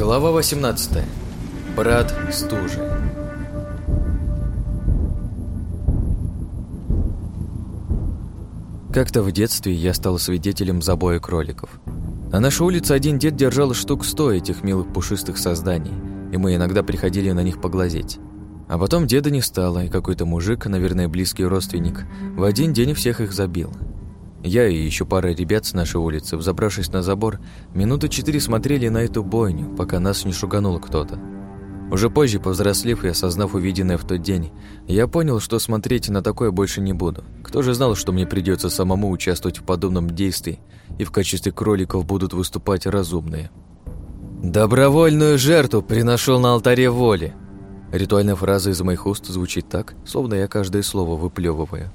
Глава 18. Брат стужи. Как-то в детстве я стал свидетелем забоя кроликов. На нашей улице один дед держал штук сто этих милых пушистых созданий, и мы иногда приходили на них поглазеть. А потом деда не стало, и какой-то мужик, наверное, близкий родственник, в один день всех их забил. Я и еще пара ребят с нашей улицы, взобравшись на забор, минуты четыре смотрели на эту бойню, пока нас не шуганул кто-то. Уже позже, повзрослев и осознав увиденное в тот день, я понял, что смотреть на такое больше не буду. Кто же знал, что мне придется самому участвовать в подобном действии, и в качестве кроликов будут выступать разумные. «Добровольную жертву приношу на алтаре воли!» Ритуальная фраза из моих уст звучит так, словно я каждое слово выплевываю.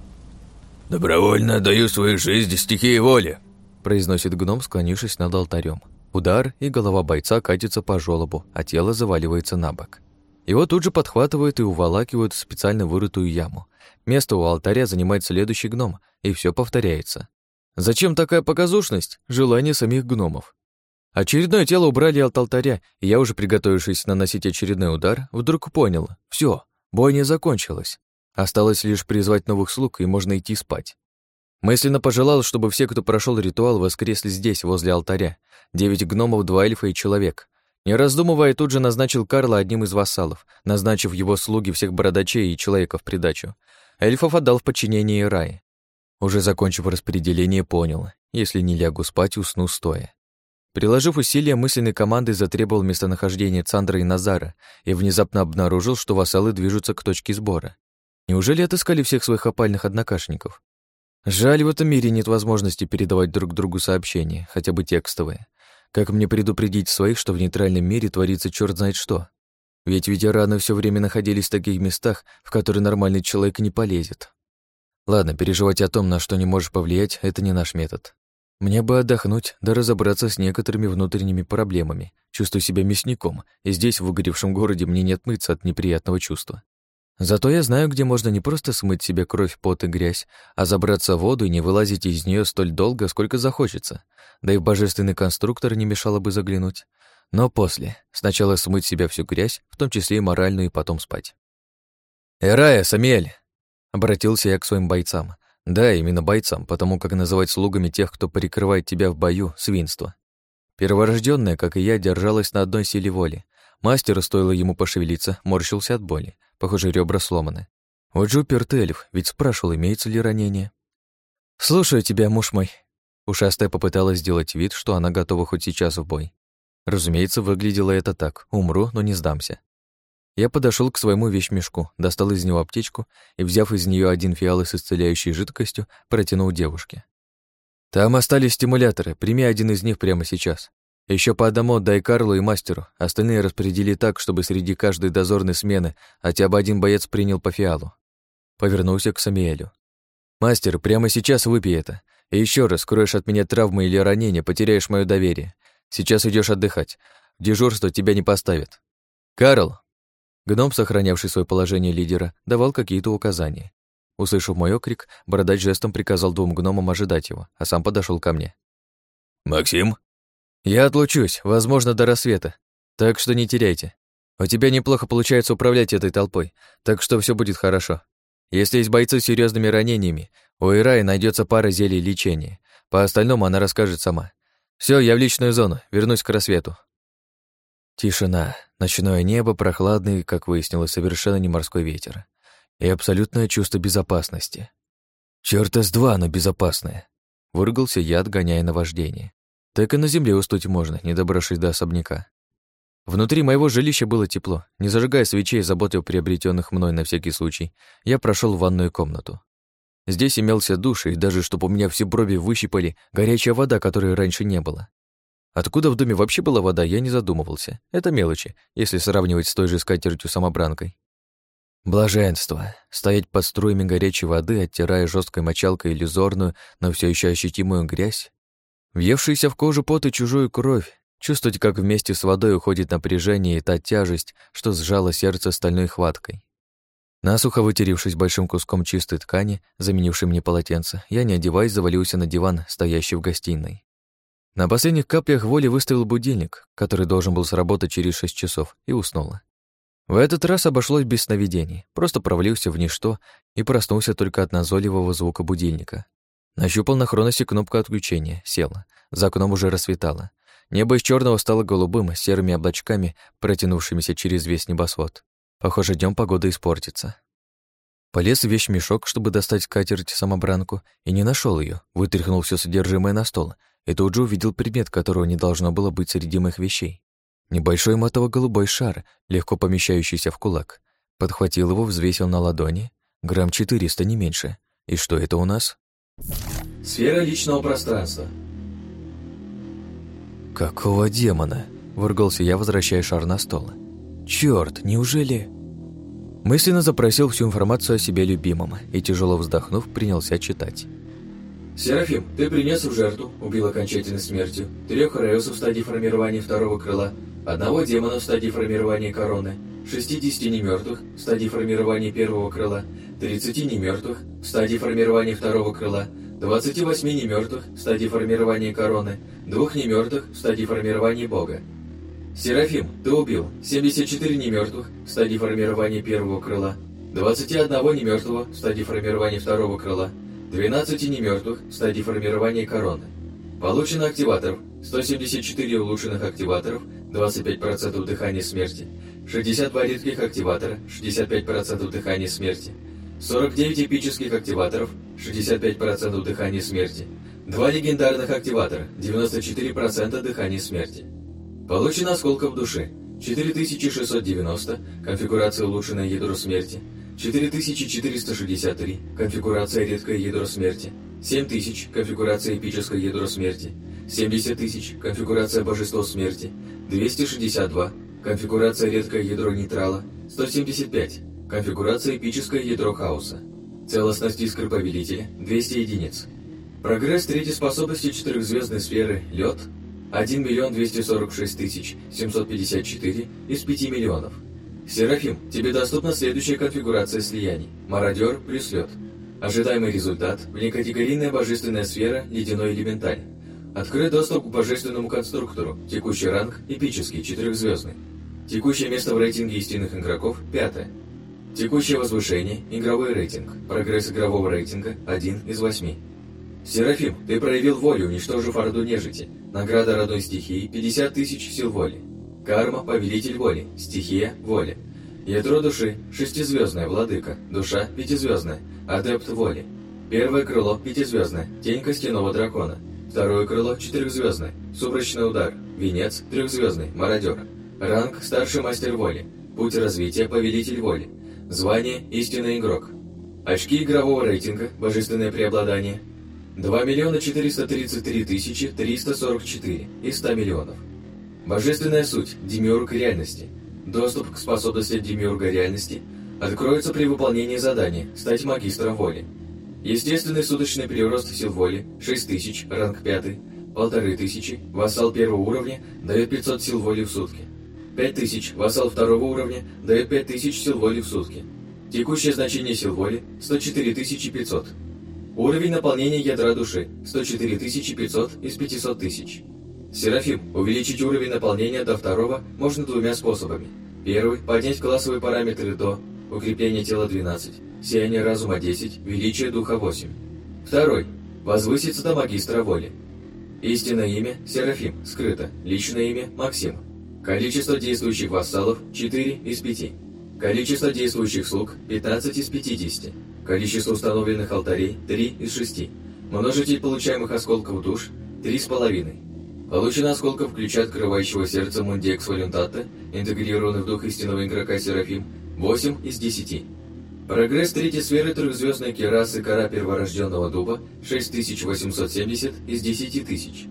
«Добровольно отдаю свою жизнь стихии воли», произносит гном, склонившись над алтарем. Удар, и голова бойца катится по желобу, а тело заваливается на бок. Его тут же подхватывают и уволакивают в специально вырытую яму. Место у алтаря занимает следующий гном, и все повторяется. Зачем такая показушность? Желание самих гномов. Очередное тело убрали от алтаря, и я, уже приготовившись наносить очередной удар, вдруг понял. все, бойня закончилась. Осталось лишь призвать новых слуг, и можно идти спать. Мысленно пожелал, чтобы все, кто прошел ритуал, воскресли здесь, возле алтаря. Девять гномов, два эльфа и человек. Не раздумывая, тут же назначил Карла одним из вассалов, назначив его слуги всех бородачей и человека в придачу. Эльфов отдал в подчинение Рае. Уже закончив распределение, понял, если не лягу спать, усну стоя. Приложив усилия, мысленной командой затребовал местонахождение Цандра и Назара и внезапно обнаружил, что вассалы движутся к точке сбора. Неужели отыскали всех своих опальных однокашников? Жаль, в этом мире нет возможности передавать друг другу сообщения, хотя бы текстовые. Как мне предупредить своих, что в нейтральном мире творится черт знает что? Ведь ветераны все время находились в таких местах, в которые нормальный человек не полезет. Ладно, переживать о том, на что не можешь повлиять, это не наш метод. Мне бы отдохнуть, да разобраться с некоторыми внутренними проблемами. Чувствую себя мясником, и здесь, в выгоревшем городе, мне не отмыться от неприятного чувства. Зато я знаю, где можно не просто смыть себе кровь, пот и грязь, а забраться в воду и не вылазить из нее столь долго, сколько захочется. Да и в божественный конструктор не мешало бы заглянуть. Но после. Сначала смыть себя всю грязь, в том числе и моральную, и потом спать. «Эрая, Самиэль!» — обратился я к своим бойцам. Да, именно бойцам, потому как называть слугами тех, кто прикрывает тебя в бою, свинство. Перворожденная, как и я, держалась на одной силе воли. Мастеру стоило ему пошевелиться, морщился от боли. Похоже, ребра сломаны. Вот же упертый эльф, ведь спрашивал, имеется ли ранение. «Слушаю тебя, муж мой». Ушастая попыталась сделать вид, что она готова хоть сейчас в бой. Разумеется, выглядело это так. Умру, но не сдамся. Я подошел к своему вещмешку, достал из него аптечку и, взяв из нее один фиал с исцеляющей жидкостью, протянул девушке. «Там остались стимуляторы, прими один из них прямо сейчас. Еще по одному отдай Карлу и мастеру, остальные распредели так, чтобы среди каждой дозорной смены хотя бы один боец принял по фиалу. Повернулся к Самиэлю. «Мастер, прямо сейчас выпей это. И еще раз, скроешь от меня травмы или ранения, потеряешь мое доверие. Сейчас идешь отдыхать. Дежурство тебя не поставят. Карл!» Гном, сохранявший свое положение лидера, давал какие-то указания. Услышав мой окрик, бородач жестом приказал двум гномам ожидать его, а сам подошел ко мне. «Максим?» «Я отлучусь, возможно, до рассвета, так что не теряйте. У тебя неплохо получается управлять этой толпой, так что все будет хорошо. Если есть бойцы с серьезными ранениями, у Ираи найдется пара зелий лечения. По остальному она расскажет сама. Все, я в личную зону, вернусь к рассвету». Тишина, ночное небо, прохладный, как выяснилось, совершенно не морской ветер. И абсолютное чувство безопасности. Чёрта с два, но безопасное. Выругался я, отгоняя наваждение. Так и на земле уснуть можно, не добравшись до особняка. Внутри моего жилища было тепло. Не зажигая свечей, заботой приобретенных мной на всякий случай, я прошел в ванную комнату. Здесь имелся душ, и даже чтобы у меня все брови выщипали, горячая вода, которой раньше не было. Откуда в доме вообще была вода, я не задумывался. Это мелочи, если сравнивать с той же скатертью-самобранкой. Блаженство. Стоять под струями горячей воды, оттирая жесткой мочалкой иллюзорную, но все еще ощутимую грязь, Въевшийся в кожу пот и чужую кровь, чувствовать, как вместе с водой уходит напряжение и та тяжесть, что сжало сердце стальной хваткой. Насухо вытеревшись большим куском чистой ткани, заменившей мне полотенце, я, не одеваясь, завалился на диван, стоящий в гостиной. На последних каплях воли выставил будильник, который должен был сработать через 6 часов, и уснула. В этот раз обошлось без сновидений, просто провалился в ничто и проснулся только от назойливого звука будильника. Нащупал на хроносе кнопку отключения, села. За окном уже рассветало. Небо из черного стало голубым, с серыми облачками, протянувшимися через весь небосвод. Похоже, днем погода испортится. Полез в вещмешок, чтобы достать скатерть-самобранку, и не нашел ее. вытряхнул все содержимое на стол, и тут же увидел предмет, которого не должно было быть среди моих вещей. Небольшой матово-голубой шар, легко помещающийся в кулак. Подхватил его, взвесил на ладони. Грамм 400, не меньше. И что это у нас? Сфера личного пространства. «Какого демона?» — выругался я, возвращая шар на стол. «Чёрт, неужели...» Мысленно запросил всю информацию о себе любимом и, тяжело вздохнув, принялся читать. Серафим, ты принес в жертву, убил окончательной смертью, трех Реусов в стадии формирования второго крыла, одного демона в стадии формирования короны, 60 немертвых в стадии формирования первого крыла, 30 немертвых в стадии формирования второго крыла, 28 немертвых в стадии формирования короны, двух немертвых в стадии формирования бога. Серафим, ты убил 74 немертвых в стадии формирования первого крыла, 21 немертвого в стадии формирования второго крыла, 12 немертвых в стадии формирования короны. Получено активаторов 174 улучшенных активаторов, 25% дыхания смерти, 62 редких активатора, 65% дыхания смерти, 49 эпических активаторов, 65% дыхания смерти, 2 легендарных активатора, 94% дыхания смерти. Получено осколков души, 4690, конфигурация улучшенное ядро смерти, 4463, конфигурация редкое ядро смерти, 7000, конфигурация эпическое ядро смерти, 70 тысяч, конфигурация божество смерти, 262, конфигурация редкое ядро нейтрала, 175, конфигурация эпическое ядро хаоса, целостность искры повелителя, 200 единиц. Прогресс третьей способности четырехзвездной сферы «Лед» 1 миллион 246 тысяч 754 из 5 миллионов. Серафим, тебе доступна следующая конфигурация слияний. Мародер плюс лед. Ожидаемый результат – внекатегорийная божественная сфера «Ледяной элементаль». Открыт доступ к божественному конструктору, текущий ранг – эпический, четырехзвездный. Текущее место в рейтинге истинных игроков – пятое. Текущее возвышение – игровой рейтинг. Прогресс игрового рейтинга – 1 из 8. Серафим, ты проявил волю, уничтожив Орду Нежити. Награда родной стихии – 50 тысяч сил воли. Карма – повелитель воли, стихия – воля. Ядро души – шестизвездная, владыка, душа – пятизвездная, адепт воли. Первое крыло – пятизвездное, тень костяного дракона. Второе крыло – четырехзвездное, сумрачный удар, венец – трехзвездный, мародер. Ранг – старший мастер воли, путь развития – повелитель воли. Звание – истинный игрок. Очки игрового рейтинга, божественное преобладание – 2 миллиона 433 тысячи 344 из 100 миллионов. Божественная суть – демиург реальности. Доступ к способности демиурга реальности откроется при выполнении задания «Стать магистром воли». Естественный суточный прирост сил воли – 6000, ранг 5, 1500, вассал первого уровня дает 500 сил воли в сутки. 5000, вассал второго уровня дает 5000 сил воли в сутки. Текущее значение сил воли – 104500. Уровень наполнения ядра души – 104500 из 500 тысяч. Серафим, увеличить уровень наполнения до второго можно двумя способами. Первый – поднять классовые параметры до укрепление тела 12, сияние разума 10, величие духа 8. Второй – возвыситься до магистра воли. Истинное имя – Серафим, скрыто, личное имя – Максим. Количество действующих вассалов – 4 из 5. Количество действующих слуг – 15 из 50. Количество установленных алтарей – 3 из 6. Множитель получаемых осколков душ – 3,5. Получено осколков ключа открывающего сердце Мундекс Валюнтата, интегрированный в дух истинного игрока Серафим, 8 из 10. Прогресс третьей сферы трехзвездной керасы кора перворожденного дуба 6870 из 10 тысяч.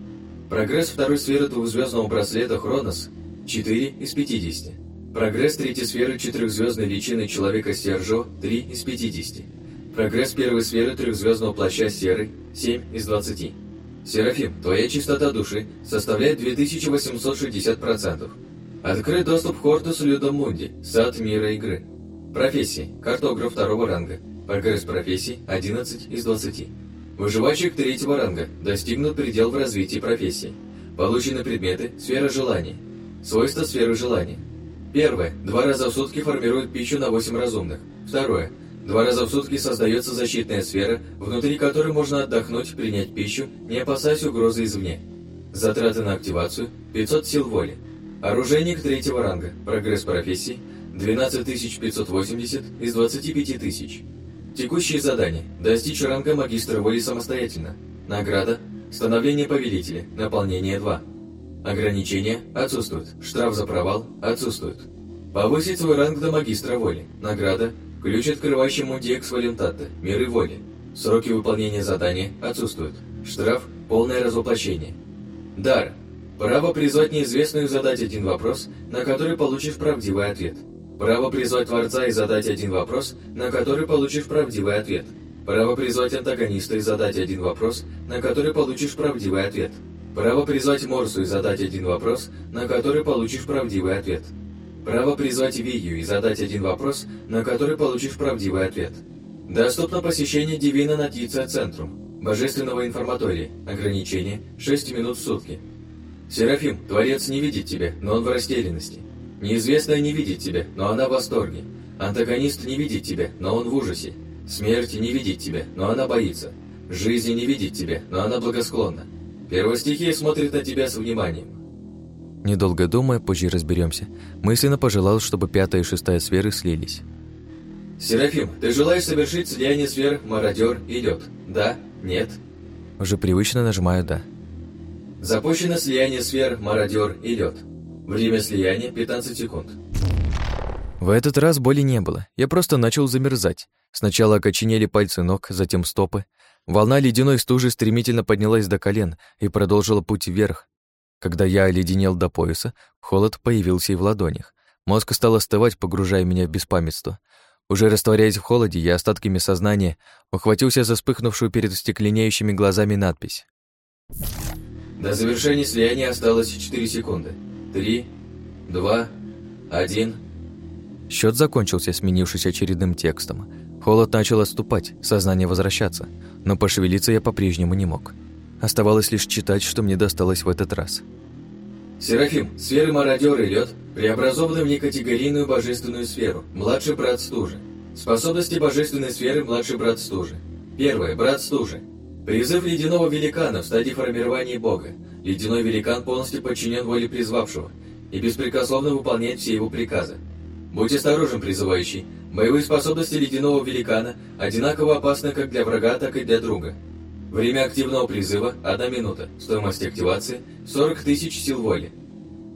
Прогресс второй сферы двухзвездного браслета Хронос 4 из 50. Прогресс третьей сферы четырехзвездной личины человека Сержо 3 из 50. Прогресс первой сферы трехзвездного плаща Серый 7 из 20. Серафим, твоя чистота души составляет 2860%. Открыт доступ к Хортусу Людом Мунди, сад мира игры. Профессии. Картограф второго ранга. Прогресс профессий 11 из 20. Выживальщик третьего ранга. Достигнут предел в развитии профессии. Получены предметы – сфера желания. Свойства сферы желания. Первое. Два раза в сутки формирует пищу на 8 разумных. Второе. Два раза в сутки создается защитная сфера, внутри которой можно отдохнуть, принять пищу, не опасаясь угрозы извне. Затраты на активацию – 500 сил воли. Оружейник третьего ранга. Прогресс профессии – 12580 из 25 тысяч. Текущие задания. Достичь ранга магистра воли самостоятельно. Награда – становление повелителя, наполнение 2. Ограничения отсутствуют. Штраф за провал отсутствует. Повысить свой ранг до магистра воли. Награда – ключ, открывающий мудиекс валентата, миры воли. Сроки выполнения задания отсутствуют. Штраф – полное развоплощение. Дар. Право призвать неизвестную задать один вопрос, на который получишь правдивый ответ. Право призвать Творца и задать один вопрос, на который получишь правдивый ответ. Право призвать антагониста и задать один вопрос, на который получишь правдивый ответ. Право призвать Морсу и задать один вопрос, на который получишь правдивый ответ. Право призвать Вию и задать один вопрос, на который получишь правдивый ответ. Доступно посещение Дивина Натиция Центрум, Божественного информатория, ограничение 6 минут в сутки. Серафим, Творец не видит тебя, но он в растерянности. Неизвестная не видит тебя, но она в восторге. Антагонист не видит тебя, но он в ужасе. Смерть не видит тебя, но она боится. Жизнь не видит тебя, но она благосклонна. Первостихия смотрит на тебя с вниманием. Недолго думая, позже разберемся. Мысленно пожелал, чтобы пятая и шестая сферы слились. Серафим, ты желаешь совершить слияние сфер мародер и лед? Да? Нет? Уже привычно нажимаю «да». Запущено слияние сфер мародер и лед. Время слияния 15 секунд. В этот раз боли не было. Я просто начал замерзать. Сначала окоченели пальцы ног, затем стопы. Волна ледяной стужи стремительно поднялась до колен и продолжила путь вверх. Когда я оледенел до пояса, холод появился и в ладонях. Мозг стал остывать, погружая меня в беспамятство. Уже растворяясь в холоде, я остатками сознания ухватился за вспыхнувшую перед стекленеющими глазами надпись. До завершения слияния осталось 4 секунды. 3, 2, 1. Счет закончился, сменившись очередным текстом. Холод начал отступать, сознание возвращаться, но пошевелиться я по-прежнему не мог. Оставалось лишь читать, что мне досталось в этот раз. Серафим, сферы мародер и лед преобразованы в некатегорийную божественную сферу, младший брат стужи. Способности божественной сферы, младший брат стужи. Первое, брат стужи. Призыв ледяного великана в стадии формирования бога. Ледяной великан полностью подчинен воле призвавшего и беспрекословно выполняет все его приказы. Будь осторожен, призывающий. Боевые способности ледяного великана одинаково опасны как для врага, так и для друга. Время активного призыва – 1 минута. Стоимость активации – 40 тысяч сил воли.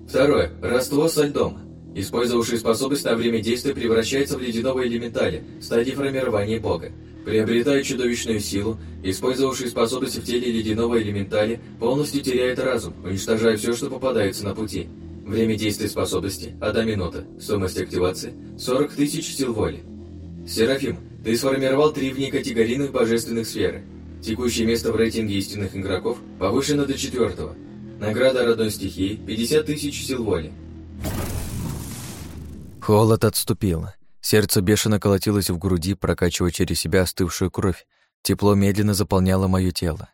Второе. Родство со льдом. Использовавший способность на время действия превращается в ледяного элементаля стадии формирования бога. Приобретает чудовищную силу, использовавший способности в теле ледяного элементаля полностью теряет разум, уничтожая все, что попадается на пути. Время действия способности – 1 минута. Стоимость активации – 40 тысяч сил воли. Серафим, ты сформировал три внекатегорийных божественных сферы. Текущее место в рейтинге истинных игроков повышено до четвертого. Награда родной стихии – 50 тысяч сил воли. Холод отступил. Сердце бешено колотилось в груди, прокачивая через себя остывшую кровь. Тепло медленно заполняло мое тело.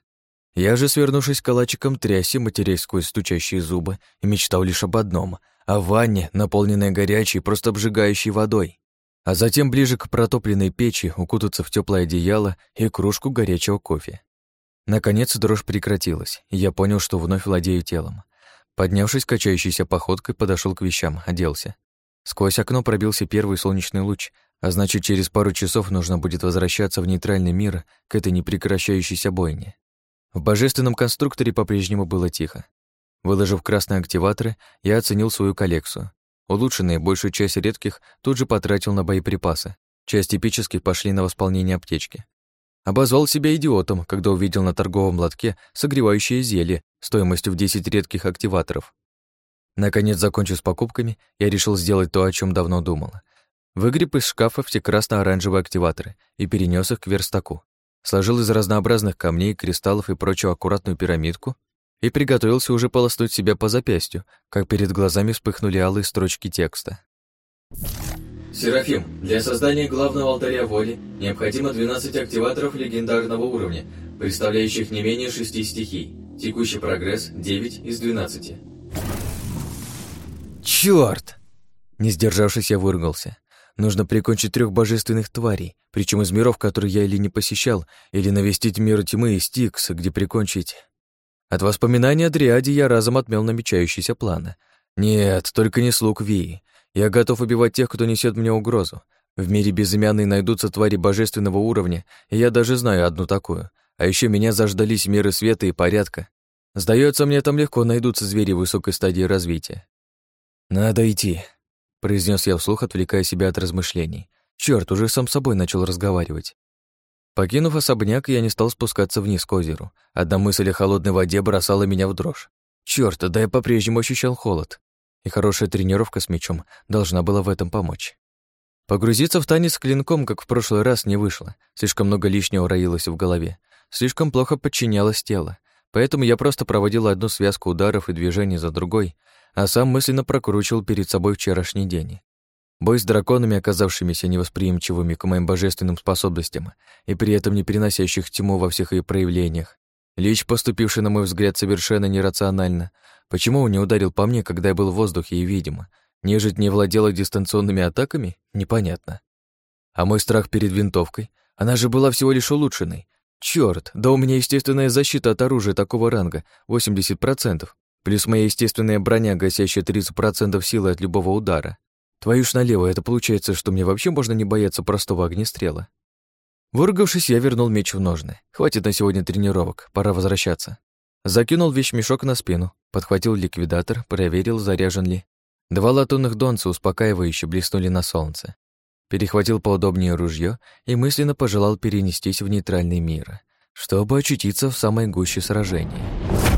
Я же, свернувшись калачиком, тряси, матерясь сквозь стучащие зубы, и мечтал лишь об одном — о ванне, наполненной горячей, просто обжигающей водой. А затем ближе к протопленной печи укутаться в теплое одеяло и кружку горячего кофе. Наконец дрожь прекратилась, и я понял, что вновь владею телом. Поднявшись качающейся походкой, подошел к вещам, оделся. Сквозь окно пробился первый солнечный луч, а значит, через пару часов нужно будет возвращаться в нейтральный мир к этой непрекращающейся бойне. В божественном конструкторе по-прежнему было тихо. Выложив красные активаторы, я оценил свою коллекцию. Улучшенные, большую часть редких тут же потратил на боеприпасы. Часть эпических пошли на восполнение аптечки. Обозвал себя идиотом, когда увидел на торговом лотке согревающее зелье стоимостью в 10 редких активаторов. Наконец, закончив с покупками, я решил сделать то, о чем давно думал. Выгреб из шкафа все красно-оранжевые активаторы и перенес их к верстаку. Сложил из разнообразных камней, кристаллов и прочего аккуратную пирамидку и приготовился уже полоснуть себя по запястью, как перед глазами вспыхнули алые строчки текста. Серафим, для создания главного алтаря воли необходимо 12 активаторов легендарного уровня, представляющих не менее шести стихий. Текущий прогресс 9 из 12. Чёрт! Не сдержавшись, я выругался. Нужно прикончить трех божественных тварей, причем из миров, которые я или не посещал, или навестить мир тьмы и Стикс, где прикончить. От воспоминания о Дриаде я разом отмел намечающиеся планы. Нет, только не слуг Вии. Я готов убивать тех, кто несет мне угрозу. В мире безымянной найдутся твари божественного уровня, и я даже знаю одну такую. А еще меня заждались миры света и порядка. Сдается мне, там легко найдутся звери высокой стадии развития. «Надо идти», — произнес я вслух, отвлекая себя от размышлений. Черт, уже сам собой начал разговаривать. Покинув особняк, я не стал спускаться вниз к озеру. Одна мысль о холодной воде бросала меня в дрожь. Черт, да я по-прежнему ощущал холод. И хорошая тренировка с мечом должна была в этом помочь. Погрузиться в танец с клинком, как в прошлый раз, не вышло. Слишком много лишнего роилось в голове. Слишком плохо подчинялось тело. Поэтому я просто проводил одну связку ударов и движений за другой, а сам мысленно прокручивал перед собой вчерашний день. Бой с драконами, оказавшимися невосприимчивыми к моим божественным способностям и при этом не переносящих тьму во всех ее проявлениях. Лич, поступивший, на мой взгляд, совершенно нерационально. Почему он не ударил по мне, когда я был в воздухе и видимо? Нежить не владела дистанционными атаками? Непонятно. А мой страх перед винтовкой? Она же была всего лишь улучшенной. Чёрт, да у меня естественная защита от оружия такого ранга, 80%, плюс моя естественная броня, гасящая 30% силы от любого удара. Твою ж налево, это получается, что мне вообще можно не бояться простого огнестрела. Выругавшись, я вернул меч в ножны. Хватит на сегодня тренировок, пора возвращаться. Закинул вещмешок на спину, подхватил ликвидатор, проверил, заряжен ли, Два латунных донца успокаивающе блеснули на солнце. Перехватил поудобнее ружье и мысленно пожелал перенестись в нейтральный мир, чтобы очутиться в самой гуще сражения.